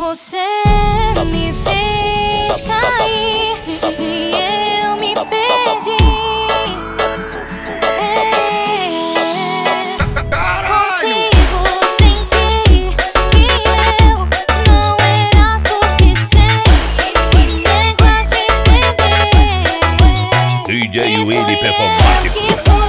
Você me fez cair e eu me perdi. É, contigo senti que eu não era suficiente e nego a te entender. DJ Willy eu Performático.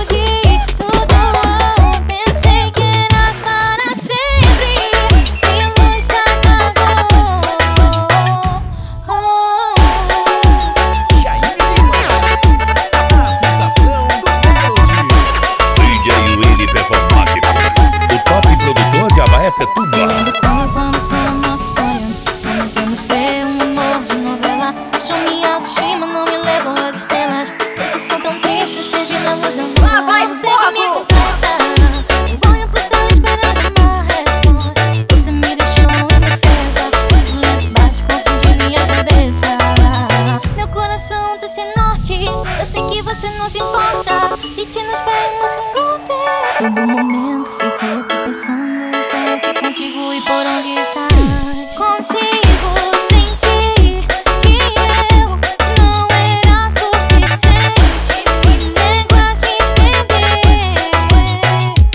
Abaetetuba. Quando começou nossa história, prometemos ter um amor de novela. Deixou minha autoestima, não me levam às estrelas. Esses são tão tristes, teve na luz da luz. Vai você que me completa. Olho pro céu esperando uma resposta. Você me deixou indefesa. O silêncio bate, confunde minha cabeça. Meu coração tá sem norte. Eu sei que você não se importa. Contigo senti que eu não era suficiente. E nego a te entender.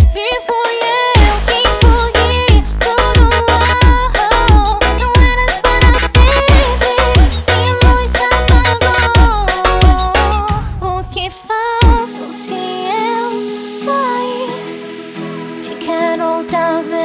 Se fui eu quem fugi tudo, não eras para sempre. E luz apagou. O que faço se eu cair? Te quero outra vez.